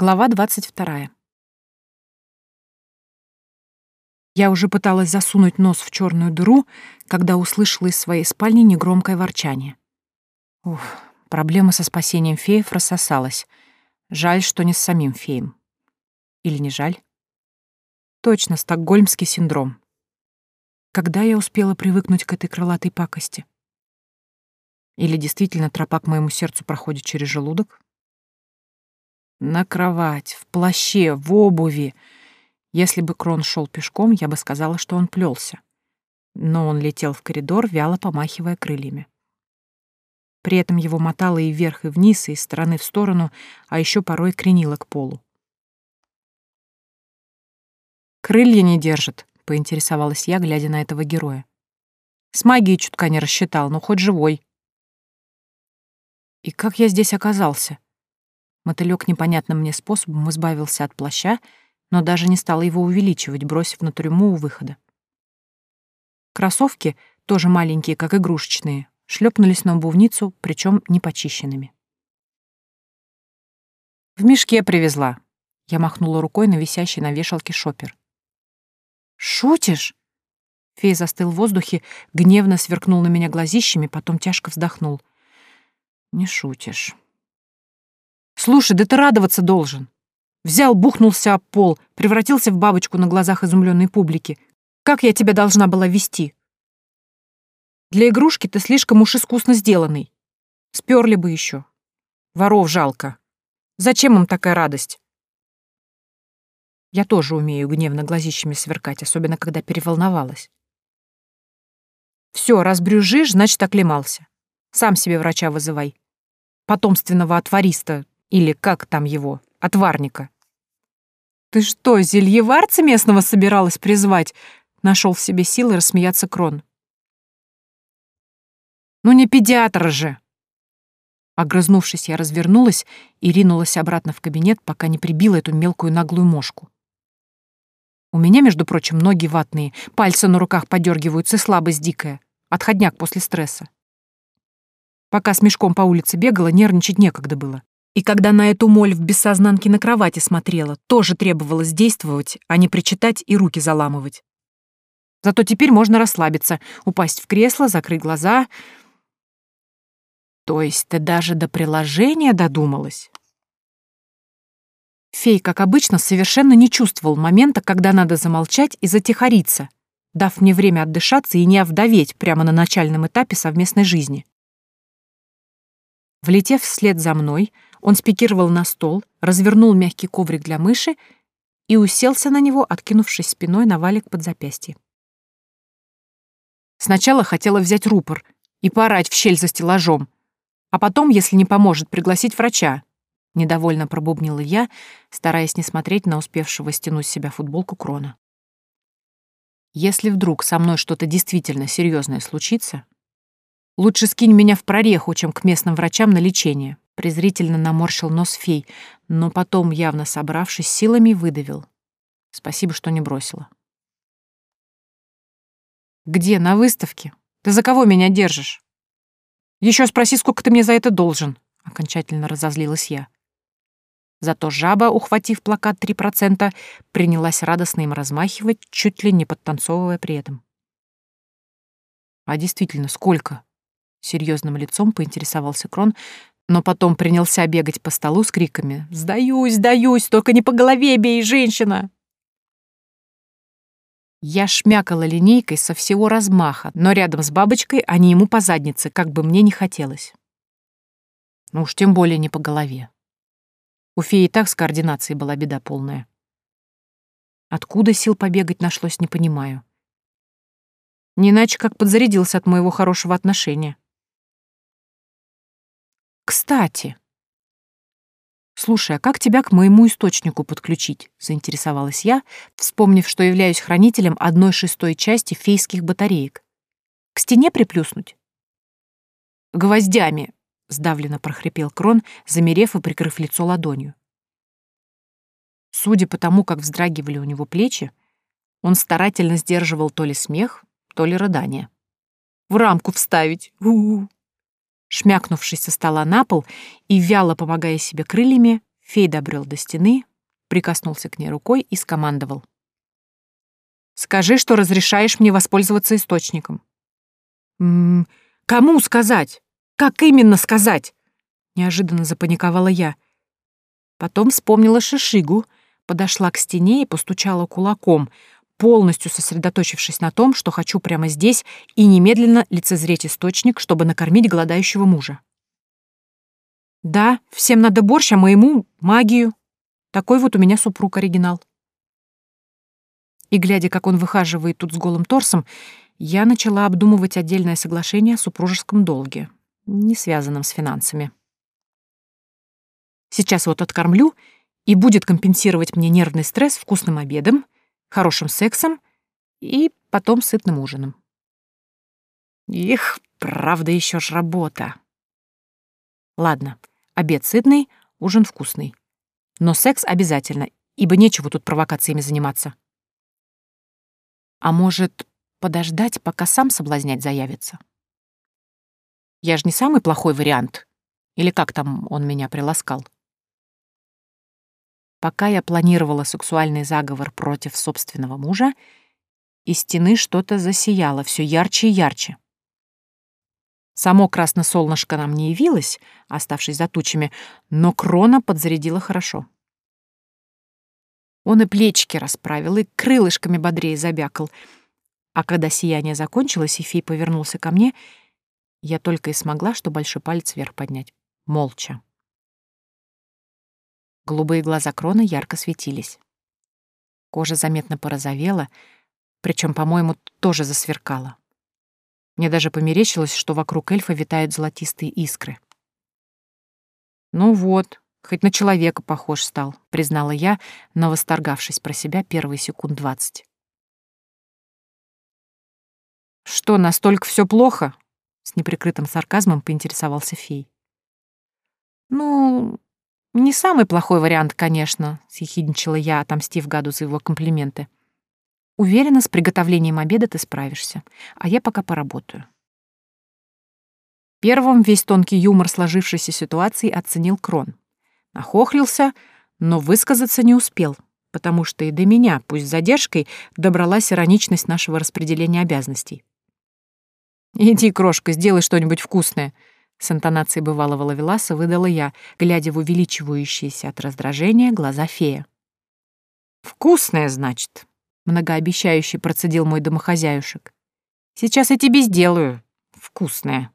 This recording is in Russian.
Глава 22. Я уже пыталась засунуть нос в черную дыру, когда услышала из своей спальни негромкое ворчание. Ух, проблема со спасением феев рассосалась. Жаль, что не с самим феем. Или не жаль? Точно, стокгольмский синдром. Когда я успела привыкнуть к этой крылатой пакости? Или действительно тропа к моему сердцу проходит через желудок? На кровать, в плаще, в обуви. Если бы Крон шел пешком, я бы сказала, что он плелся. Но он летел в коридор, вяло помахивая крыльями. При этом его мотало и вверх, и вниз, и из стороны в сторону, а еще порой кренило к полу. «Крылья не держит», — поинтересовалась я, глядя на этого героя. «С магией чутка не рассчитал, но хоть живой». «И как я здесь оказался?» Мотылёк непонятным мне способом избавился от плаща, но даже не стал его увеличивать, бросив на трюму у выхода. Кроссовки, тоже маленькие, как игрушечные, шлепнулись на обувницу, причем непочищенными. «В мешке привезла», — я махнула рукой на висящий на вешалке шопер. «Шутишь?» Фей застыл в воздухе, гневно сверкнул на меня глазищами, потом тяжко вздохнул. «Не шутишь». Слушай, да ты радоваться должен. Взял, бухнулся об пол, превратился в бабочку на глазах изумленной публики. Как я тебя должна была вести? Для игрушки ты слишком уж искусно сделанный. Сперли бы еще. Воров жалко. Зачем им такая радость? Я тоже умею гневно глазищами сверкать, особенно когда переволновалась. Все, раз брюжишь, значит, оклемался. Сам себе врача вызывай. Потомственного отвариста, или как там его? Отварника. «Ты что, зельеварца местного собиралась призвать?» Нашел в себе силы рассмеяться Крон. «Ну не педиатр же!» Огрызнувшись, я развернулась и ринулась обратно в кабинет, пока не прибила эту мелкую наглую мошку. У меня, между прочим, ноги ватные, пальцы на руках подергиваются, слабость дикая. Отходняк после стресса. Пока с мешком по улице бегала, нервничать некогда было. И когда на эту моль в бессознанке на кровати смотрела, тоже требовалось действовать, а не причитать и руки заламывать. Зато теперь можно расслабиться, упасть в кресло, закрыть глаза. То есть ты даже до приложения додумалась? Фей, как обычно, совершенно не чувствовал момента, когда надо замолчать и затихариться, дав мне время отдышаться и не овдоветь прямо на начальном этапе совместной жизни. Влетев вслед за мной, он спикировал на стол, развернул мягкий коврик для мыши и уселся на него, откинувшись спиной на валик под запястье. Сначала хотела взять рупор и поорать в щель за стеллажом, а потом, если не поможет, пригласить врача. Недовольно пробубнила я, стараясь не смотреть на успевшего стянуть с себя футболку Крона. Если вдруг со мной что-то действительно серьезное случится, лучше скинь меня в прореху, чем к местным врачам на лечение, презрительно наморщил нос фей, но потом, явно собравшись силами, выдавил. Спасибо, что не бросила. «Где? На выставке? Ты за кого меня держишь? Еще спроси, сколько ты мне за это должен», — окончательно разозлилась я. Зато жаба, ухватив плакат 3%, принялась радостно им размахивать, чуть ли не подтанцовывая при этом. «А действительно, сколько?» — серьезным лицом поинтересовался Крон, но потом принялся бегать по столу с криками «Сдаюсь, сдаюсь, только не по голове бей, женщина!» Я шмякала линейкой со всего размаха, но рядом с бабочкой, а не ему по заднице, как бы мне не хотелось. Ну уж тем более не по голове. У феи и так с координацией была беда полная. Откуда сил побегать нашлось, не понимаю. Не иначе, как подзарядился от моего хорошего отношения. Кстати. Слушай, а как тебя к моему источнику подключить? Заинтересовалась я, вспомнив, что являюсь хранителем одной шестой части фейских батареек. К стене приплюснуть? Гвоздями, сдавленно прохрипел Крон, замерев и прикрыв лицо ладонью. Судя по тому, как вздрагивали у него плечи, он старательно сдерживал то ли смех, то ли рыдание. «В рамку вставить! У-у-у!» Шмякнувшись со стола на пол и вяло помогая себе крыльями, Фей добрел до стены, прикоснулся к ней рукой и скомандовал. «Скажи, что разрешаешь мне воспользоваться источником». «М -м, «Кому сказать? Как именно сказать?» Неожиданно запаниковала я. Потом вспомнила Шишигу, подошла к стене и постучала кулаком, полностью сосредоточившись на том, что хочу прямо здесь и немедленно лицезреть источник, чтобы накормить голодающего мужа. Да, всем надо борщ, а моему — магию. Такой вот у меня супруг-оригинал. И глядя, как он выхаживает тут с голым торсом, я начала обдумывать отдельное соглашение о супружеском долге, не связанном с финансами. Сейчас вот откормлю, и будет компенсировать мне нервный стресс вкусным обедом, хорошим сексом и потом сытным ужином. Их, правда, еще ж работа. Ладно, обед сытный, ужин вкусный. Но секс обязательно, ибо нечего тут провокациями заниматься. А может, подождать, пока сам соблазнять заявится? Я же не самый плохой вариант. Или как там он меня приласкал? Пока я планировала сексуальный заговор против собственного мужа, из стены что-то засияло все ярче и ярче. Само красное солнышко нам не явилось, оставшись за тучами, но крона подзарядила хорошо. Он и плечики расправил, и крылышками бодрее забякал. А когда сияние закончилось, и фей повернулся ко мне, я только и смогла, что большой палец вверх поднять. Молча. Голубые глаза Крона ярко светились. Кожа заметно порозовела, причем, по-моему, тоже засверкала. Мне даже померещилось, что вокруг эльфа витают золотистые искры. «Ну вот, хоть на человека похож стал», — признала я, но восторгавшись про себя первые секунд двадцать. «Что, настолько все плохо?» — с неприкрытым сарказмом поинтересовался фей. «Ну, не самый плохой вариант, конечно», — съехидничала я, отомстив гаду за его комплименты. Уверена, с приготовлением обеда ты справишься, а я пока поработаю. Первым весь тонкий юмор сложившейся ситуации оценил Крон. Нахохлился, но высказаться не успел, потому что и до меня, пусть с задержкой, добралась ироничность нашего распределения обязанностей. «Иди, крошка, сделай что-нибудь вкусное», — с интонацией бывалого лавеласа выдала я, глядя в увеличивающиеся от раздражения глаза фея. «Вкусное, значит», многообещающе процедил мой домохозяюшек. «Сейчас я тебе сделаю. Вкусное».